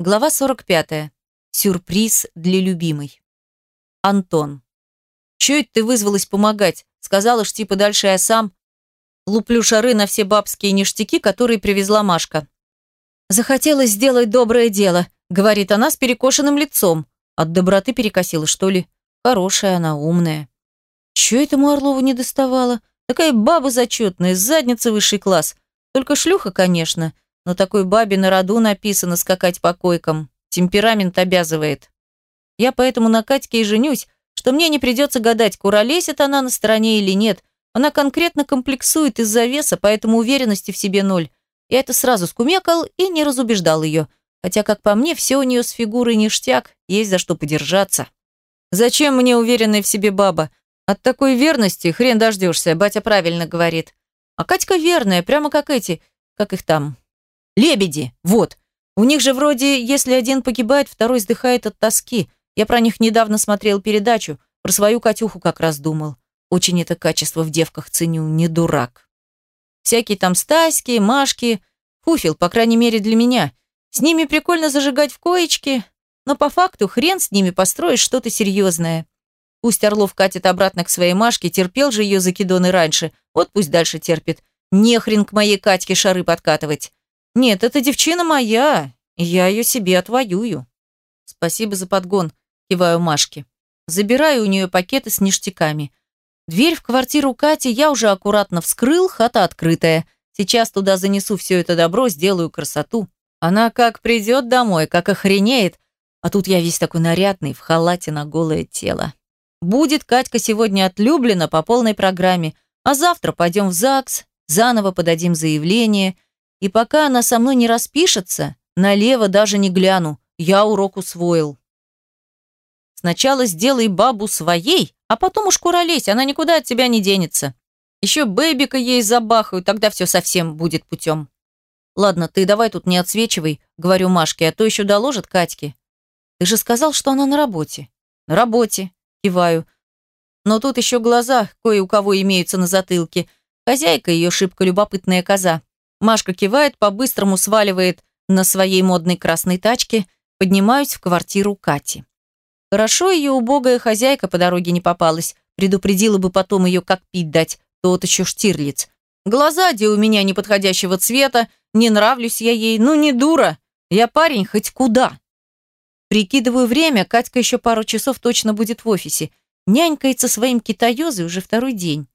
Глава 45. Сюрприз для любимой. Антон. «Чё это ты вызвалась помогать? Сказала ж, типа, дальше я сам. Луплю шары на все бабские ништяки, которые привезла Машка. «Захотелось сделать доброе дело», — говорит она с перекошенным лицом. От доброты перекосила, что ли? Хорошая она, умная. Чё этому Орлову не доставало? Такая баба зачетная, задница высший класс. Только шлюха, конечно, но такой бабе на роду написано скакать по койкам. Темперамент обязывает. Я поэтому на Катьке и женюсь, что мне не придется гадать, куролесит она на стороне или нет. Она конкретно комплексует из-за веса, поэтому уверенности в себе ноль. Я это сразу скумекал и не разубеждал ее. Хотя, как по мне, все у нее с фигурой ништяк, есть за что подержаться. Зачем мне уверенная в себе баба? От такой верности хрен дождешься, батя правильно говорит. А Катька верная, прямо как эти, как их там, Лебеди, вот. У них же вроде, если один погибает, второй сдыхает от тоски. Я про них недавно смотрел передачу, про свою Катюху как раз думал. Очень это качество в девках ценю, не дурак. Всякие там Стаськи, Машки, фуфел, по крайней мере для меня. С ними прикольно зажигать в коечке, но по факту хрен с ними построишь что-то серьезное. Пусть Орлов катит обратно к своей Машке, терпел же ее закидоны раньше, вот пусть дальше терпит. Не хрен к моей Катьке шары подкатывать. Нет, эта девчина моя, и я ее себе отвоюю. Спасибо за подгон, киваю Машке. Забираю у нее пакеты с ништяками. Дверь в квартиру Кати я уже аккуратно вскрыл, хата открытая. Сейчас туда занесу все это добро, сделаю красоту. Она как придет домой, как охренеет, а тут я весь такой нарядный, в халате на голое тело. Будет Катька сегодня отлюблена по полной программе, а завтра пойдем в ЗАГС, заново подадим заявление – и пока она со мной не распишется, налево даже не гляну. Я урок усвоил. Сначала сделай бабу своей, а потом уж куролезь, она никуда от тебя не денется. Еще бэбика ей забахаю, тогда все совсем будет путем. Ладно, ты давай тут не отсвечивай, говорю Машке, а то еще доложит Катьке. Ты же сказал, что она на работе. На работе, киваю. Но тут еще глаза кое у кого имеются на затылке. Хозяйка ее шибко любопытная коза. Машка кивает, по-быстрому сваливает на своей модной красной тачке, поднимаюсь в квартиру Кати. Хорошо ее убогая хозяйка по дороге не попалась, предупредила бы потом ее как пить дать, тот еще штирлиц. Глаза, где у меня неподходящего цвета, не нравлюсь я ей, ну не дура, я парень хоть куда. Прикидываю время, Катька еще пару часов точно будет в офисе. Нянькается своим китаёзой уже второй день.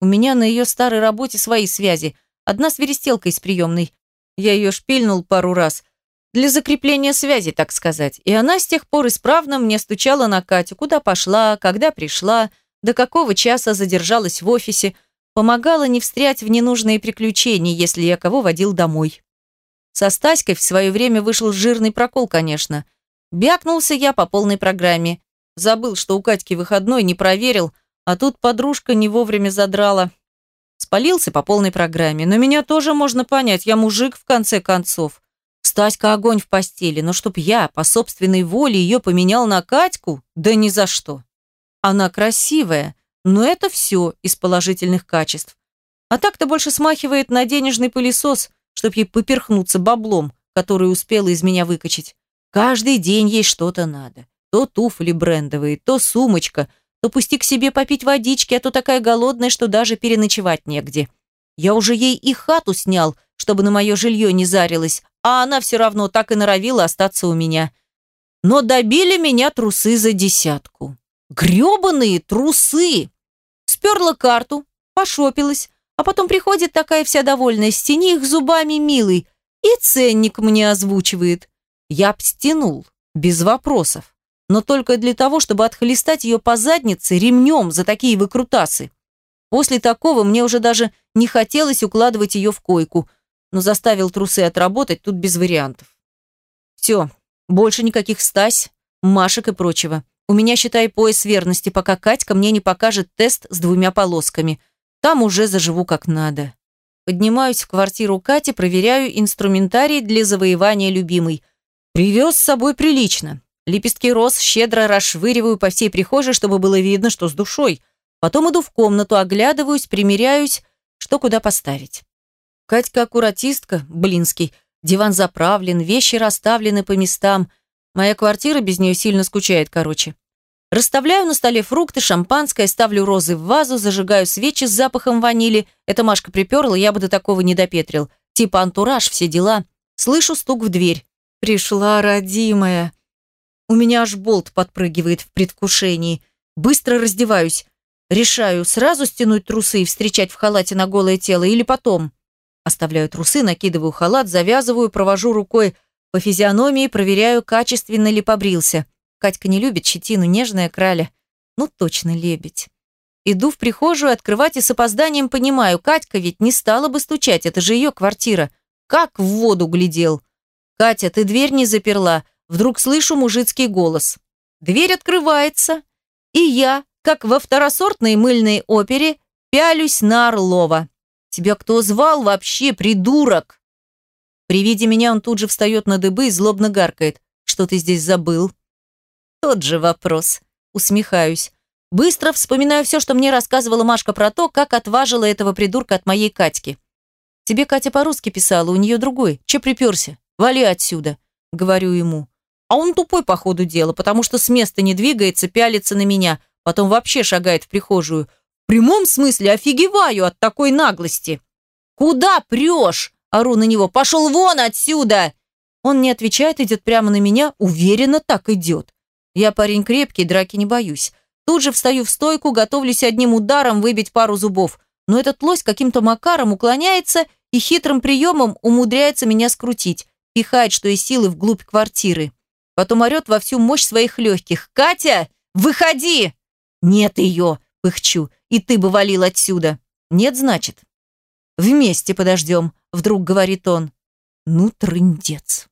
У меня на ее старой работе свои связи – Одна свиристелка из приемной. Я ее шпильнул пару раз. Для закрепления связи, так сказать. И она с тех пор исправно мне стучала на Катю, куда пошла, когда пришла, до какого часа задержалась в офисе, помогала не встрять в ненужные приключения, если я кого водил домой. Со Стаськой в свое время вышел жирный прокол, конечно. Бякнулся я по полной программе. Забыл, что у Катьки выходной, не проверил, а тут подружка не вовремя задрала. Спалился по полной программе, но меня тоже можно понять, я мужик в конце концов. Стаська огонь в постели, но чтоб я по собственной воле ее поменял на Катьку, да ни за что. Она красивая, но это все из положительных качеств. А так-то больше смахивает на денежный пылесос, чтоб ей поперхнуться баблом, который успела из меня выкачать. Каждый день ей что-то надо. То туфли брендовые, то сумочка – то пусти к себе попить водички, а то такая голодная, что даже переночевать негде. Я уже ей и хату снял, чтобы на мое жилье не зарилась, а она все равно так и норовила остаться у меня. Но добили меня трусы за десятку. Гребаные трусы! Сперла карту, пошопилась, а потом приходит такая вся довольная, стени их зубами милый, и ценник мне озвучивает. Я обстянул, без вопросов но только для того, чтобы отхлестать ее по заднице ремнем за такие выкрутасы. После такого мне уже даже не хотелось укладывать ее в койку, но заставил трусы отработать тут без вариантов. Все, больше никаких Стась, Машек и прочего. У меня, считай, пояс верности, пока Катька мне не покажет тест с двумя полосками. Там уже заживу как надо. Поднимаюсь в квартиру Кати, проверяю инструментарий для завоевания любимой. Привез с собой прилично. Лепестки роз щедро расшвыриваю по всей прихожей, чтобы было видно, что с душой. Потом иду в комнату, оглядываюсь, примеряюсь, что куда поставить. Катька аккуратистка, блинский, Диван заправлен, вещи расставлены по местам. Моя квартира без нее сильно скучает, короче. Расставляю на столе фрукты, шампанское, ставлю розы в вазу, зажигаю свечи с запахом ванили. Это Машка приперла, я бы до такого не допетрил. Типа антураж, все дела. Слышу стук в дверь. Пришла родимая. У меня аж болт подпрыгивает в предвкушении. Быстро раздеваюсь. Решаю, сразу стянуть трусы и встречать в халате на голое тело или потом. Оставляю трусы, накидываю халат, завязываю, провожу рукой по физиономии, проверяю, качественно ли побрился. Катька не любит щетину, нежная краля. Ну, точно лебедь. Иду в прихожую открывать и с опозданием понимаю, Катька ведь не стала бы стучать, это же ее квартира. Как в воду глядел. «Катя, ты дверь не заперла?» Вдруг слышу мужицкий голос. Дверь открывается, и я, как во второсортной мыльной опере, пялюсь на Орлова. «Тебя кто звал вообще, придурок?» При виде меня он тут же встает на дыбы и злобно гаркает. «Что ты здесь забыл?» Тот же вопрос. Усмехаюсь. Быстро вспоминаю все, что мне рассказывала Машка про то, как отважила этого придурка от моей Катьки. «Тебе Катя по-русски писала, у нее другой. Че приперся? Вали отсюда», — говорю ему. А он тупой по ходу дела, потому что с места не двигается, пялится на меня, потом вообще шагает в прихожую. В прямом смысле офигеваю от такой наглости. «Куда прешь?» – ору на него. «Пошел вон отсюда!» Он не отвечает, идет прямо на меня, уверенно так идет. Я парень крепкий, драки не боюсь. Тут же встаю в стойку, готовлюсь одним ударом выбить пару зубов. Но этот лось каким-то макаром уклоняется и хитрым приемом умудряется меня скрутить, пихает, что из силы, вглубь квартиры. Потом орет во всю мощь своих легких. «Катя, выходи!» «Нет ее!» – пыхчу. «И ты бы валил отсюда!» «Нет, значит?» «Вместе подождем», – вдруг говорит он. «Ну, трындец!»